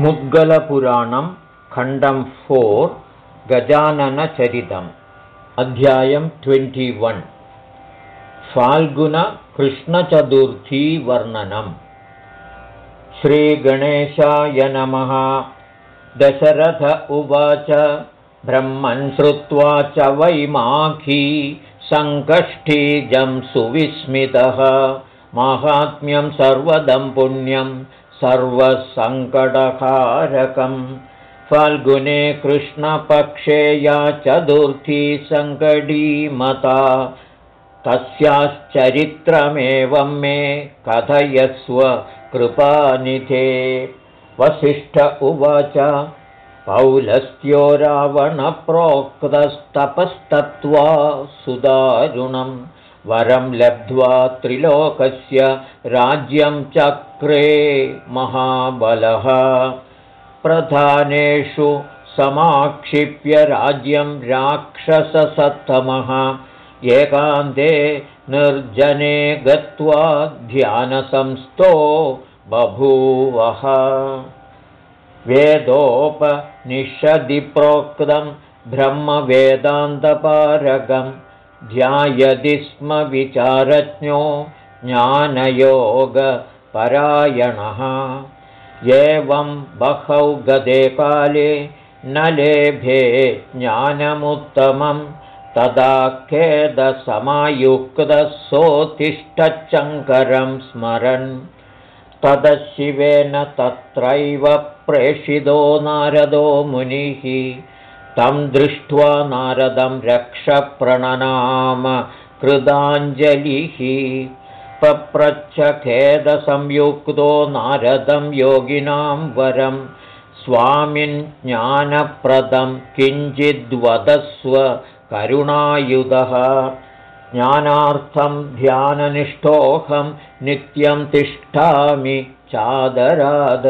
मुद्गलपुराणं खण्डं फोर् गजाननचरितम् अध्यायं ट्वेण्टिवन् फाल्गुनकृष्णचतुर्थीवर्णनम् श्रीगणेशाय नमः। दशरथ उवाच। ब्रह्मन् श्रुत्वा च वैमाखी सङ्कष्ठीजं सुविस्मितः। माहात्म्यं सर्वदं पुण्यं सर्वसङ्कटकारकं फाल्गुने कृष्णपक्षे या चतुर्थी सङ्कटीमता। तस्याश्चरित्रमेवं मे कथयस्व कृपानिधे। वसिष्ठ उवाच पौलस्त्यो रावणप्रोक्तस्तपस्तत्त्वा सुदारुणम् वरं लब्ध्वा त्रिलोकस्य राज्यं चक्रे महाबलः। प्रधानेषु समाक्षिप्य राज्यं राक्षससत्तमः। एकान्ते निर्जने गत्वा ध्यानसंस्थो बभूवः। वेदोपनिषदि प्रोक्तं ब्रह्मवेदान्तपारकम् ध्यायति स्म विचारज्ञो ज्ञानयोगपरायणः। एवं बहौ गदे काले न लेभे ज्ञानमुत्तमं तदा खेदसमायुक्तः स्मरन्। तदशिवेन तत्रैव प्रेषितो नारदो मुनिः तं दृष्ट्वा नारदं रक्षप्रणनाम कृदाञ्जलिः। पप्रच्छखेदसंयुक्तो नारदं योगिनां वरं स्वामिन् ज्ञानप्रदं किञ्चिद्वदस्व करुणायुधः। ज्ञानार्थं ध्याननिष्ठोऽहं नित्यं तिष्ठामि चादराद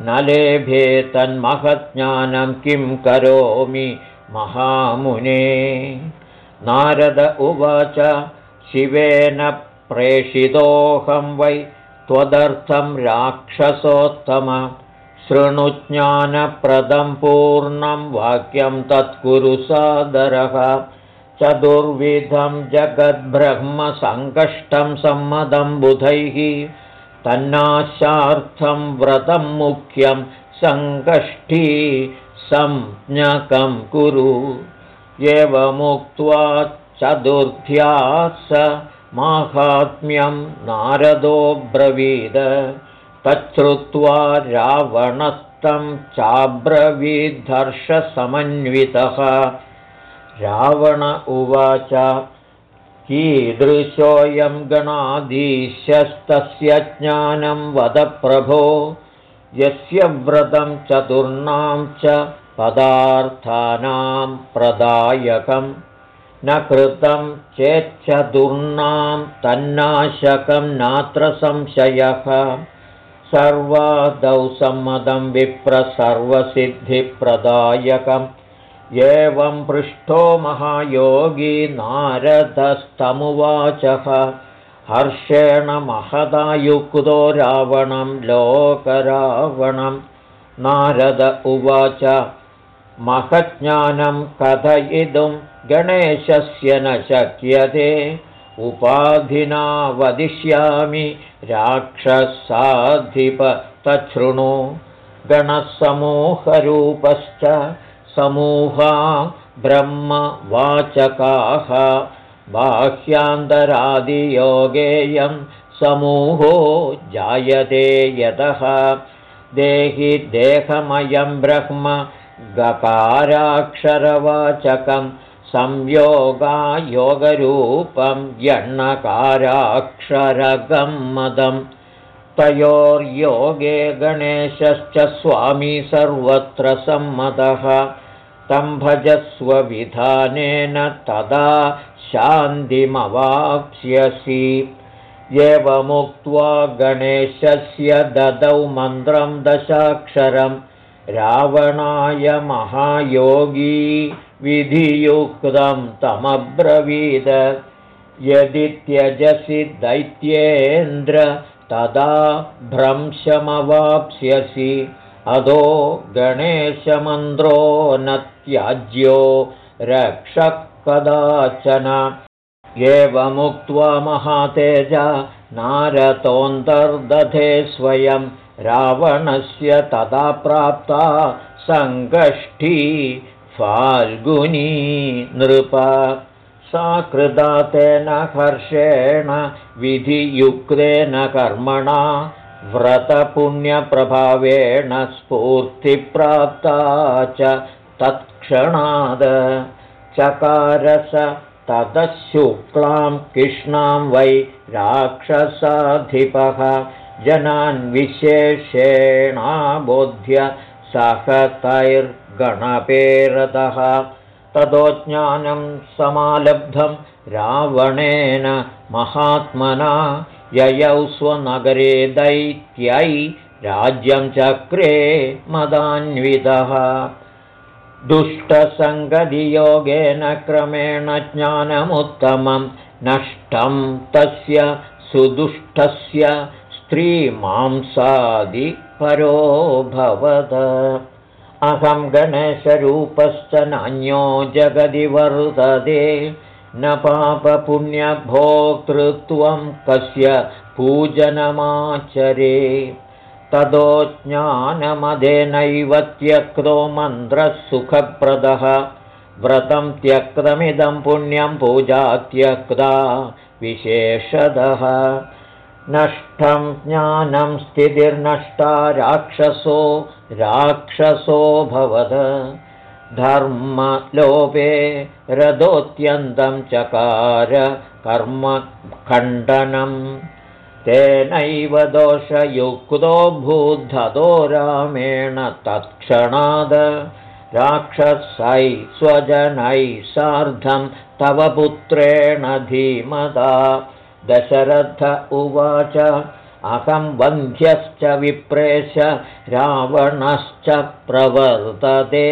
न लेभे तन्महज्ञानं किं करोमि महामुने? नारद उवाच शिवेन प्रेषितोऽहं वै त्वदर्थं राक्षसोत्तम। शृणुज्ञानप्रदं पूर्णं वाक्यं तत्कुरु सादरः। चतुर्विधं जगद्ब्रह्मसङ्कष्टं सम्मदं बुधैः तन्नाशार्थं व्रतं मुख्यं सङ्कष्ठी संज्ञकं कुरु। एवमुक्त्वा चतुर्थ्या स माहात्म्यं नारदोऽब्रवीद तच्छ्रुत्वा रावणस्तं चाब्रवीद्धर्षसमन्वितः। रावण उवाच कीदृशोऽयं गणाधीशस्तस्य ज्ञानं वदप्रभो यस्य व्रतं चतुर्णां च पदार्थानां प्रदायकं न कृतं चेच्चतुर्णां तन्नाशकं नात्र संशयः। सर्वादौ सम्मदं विप्रसर्वसिद्धिप्रदायकम् एवं पृष्ठो महायोगी नारदस्तमुवाचः। हर्षेण महदायुक्तो रावणं लोकरावणं। नारद उवाच महज्ञानं कथयितुं गणेशस्य न शक्यते। उपाधिना वदिष्यामि राक्षसाधिप तच्छृणु। गणसमूहरूपश्च समूहा ब्रह्मवाचकाः बाह्यान्तरादियोगेयं समूहो जायते यतः। देहि देहमयं ब्रह्म गकाराक्षरवाचकं संयोगायोगरूपं यण्णकाराक्षरगं मदं तयोर्योगे गणेशश्च स्वामी सर्वत्र सम्मतः तं भजस्वविधानेन तदा शान्तिमवाप्स्यसि। एवमुक्त्वा गणेशस्य ददौ मन्त्रं दशाक्षरं रावणाय महायोगी विधियुक्तं तमब्रवीद। यदि त्यजसि दैत्येन्द्र तदा भ्रंशमवाप्स्यसि अधो गणेशमन्द्रो न त्याज्यो रक्षः कदाचन। एवमुक्त्वा महातेज नारतोऽन्तर्दधे स्वयं रावणस्य तदा प्राप्ता सङ्गष्ठी फाल्गुनी नृप। सा कृदा तेन हर्षेण विधियुक्तेन कर्मणा व्रतपुण्यप्रभावेण स्फूर्तिप्राप्ता च तत्क्षणाद। चकारस ततः शुक्लां कृष्णां वै राक्षसाधिपः। जनान् विशेषेणाबोध्य सहतैर्गणपेरतः। ततो ज्ञानं समालब्धं रावणेन महात्मना ययौ स्वनगरे दैत्यै राज्यं चक्रे मदान्वितः। दुष्टसङ्गतियोगेन क्रमेण ज्ञानमुत्तमं नष्टं तस्य सुदुष्टस्य स्त्रीमांसादिपरोऽभवद अहं गणेशरूपश्च नान्यो जगदि वर्तते न पापपुण्यभोक्तृत्वं कस्य पूजनमाचरे। ततो ज्ञानमदेनैव त्यक्तो मन्त्रः सुखप्रदः व्रतं त्यक्तमिदं पुण्यं पूजा त्यक्ता विशेषदः। नष्टं ज्ञानं स्थितिर्नष्टा राक्षसो राक्षसो भवद धर्मलोपे रथोऽत्यन्तं चकार कर्मखण्डनम् तेनैव दोषयुक्तो भूद्धतो रामेण तत्क्षणाद राक्षसै स्वजनैः सार्धं तव पुत्रेण धीमदा दशरथ उवाच अहं वन्ध्यश्च विप्रेश रावणश्च प्रवर्तते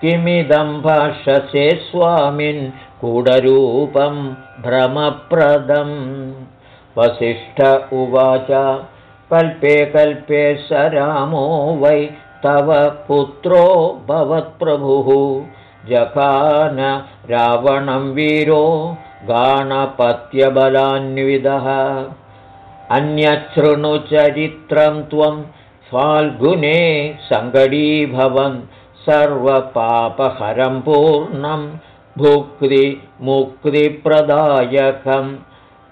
किमिदं भाषसे स्वामिन् कूढरूपं भ्रमप्रदम्। वसिष्ठ उवाच कल्पे कल्पे स रामो वै तव पुत्रो भवत्प्रभुः। जखान रावणं वीरो गाणपत्यबलान्विदः। अन्यच्छृणुचरित्रं त्वं फाल्गुने सङ्गडीभवन् सर्वपापहरं पूर्णं भुक्तिमुक्तिप्रदायकम्।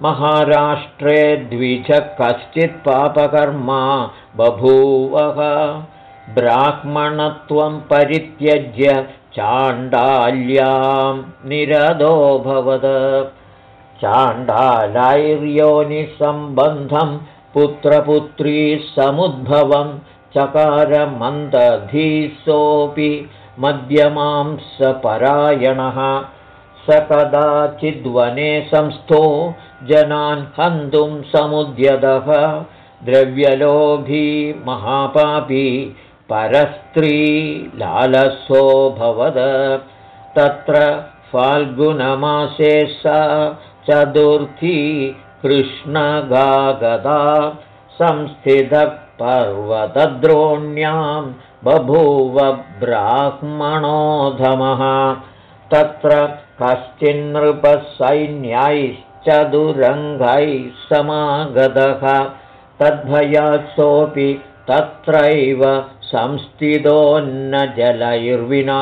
महाराष्ट्रे द्विज कश्चित् पापकर्मा बभूवः। ब्राह्मणत्वं परित्यज्य चाण्डाल्यां निरदोऽभवद चाण्डालैर्योनिसम्बन्धं पुत्रपुत्री समुद्भवं चकारमन्दधीसोऽपि मध्यमांसपरायणः स कदाचिद्वने संस्थो जनान् हन्तुं समुद्यतः। द्रव्यलोभी महापापी परस्त्री लालसो भवद। तत्र फाल्गुनमासे सा चतुर्थी कृष्णगागदा संस्थितः पर्वतद्रोण्यां बभूव ब्राह्मणोधमः तत्र कश्चिन्नृपसैन्यैश्चतुरङ्गैः समागतः। तद्भयात्सोऽपि तत्रैव संस्थितोन्न जलैर्विना।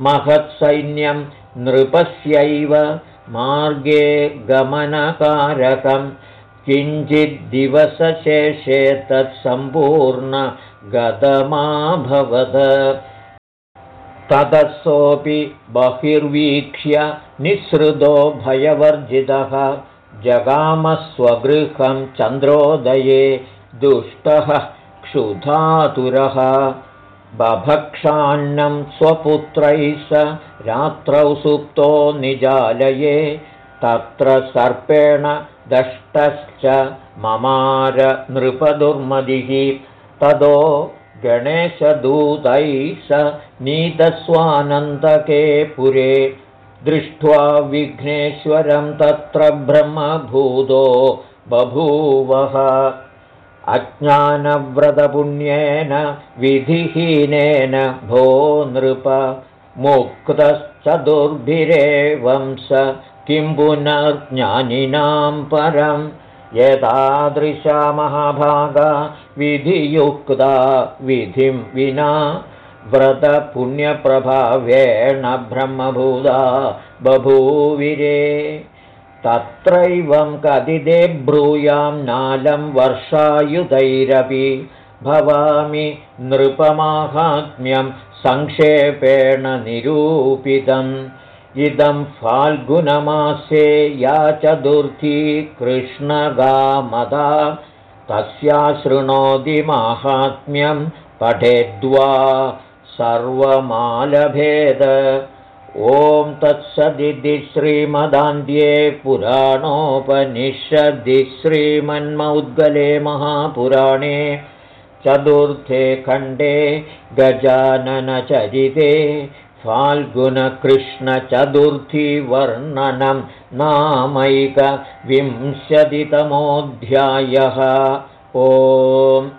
महत्सैन्यं नृपस्यैव मार्गे गमनकारकं किञ्चिद्दिवसशेषे तत्सम्पूर्णगतमाभवद ततसोऽपि बहिर्वीक्ष्य निःसृतो भयवर्जितः। जगामस्वगृहं चन्द्रोदये दुष्टः क्षुधातुरः। बभक्षान्नं स्वपुत्रैः स रात्रौ सुप्तो निजालये। तत्र सर्पेण दष्टश्च ममार नृपदुर्मदिः। ततो गणेशदूतैः स नीतस्वानन्दके पुरे दृष्ट्वा विघ्नेश्वरं तत्र ब्रह्मभूतो बभूवः। अज्ञानव्रतपुण्येन विधिहीनेन भो नृप। मुक्तश्चतुर्भिरेवं स किं पुनर्ज्ञानिनां परं एतादृशा महाभागा विधियुक्ता विधिं विना व्रतपुण्यप्रभावेण ब्रह्मभूता बभूविरे। तत्रैवं कदिदे ब्रूयां नालं वर्षायुधैरपि भवामि नृपमाहात्म्यं संक्षेपेण निरूपितम् इदं फाल्गुनमासे या चतुर्थी कृष्णगामदा तस्या शृणोति माहात्म्यं पठेद्वा सर्वमालभेद। ॐ तत्सदिति श्रीमदान्ध्ये पुराणोपनिषदि श्रीमन्मौद्गले महापुराणे चतुर्थे खण्डे गजाननचरिते फाल्गुनकृष्णचतुर्थीवर्णनं नामैकविंशतितमोऽध्यायः। ओम्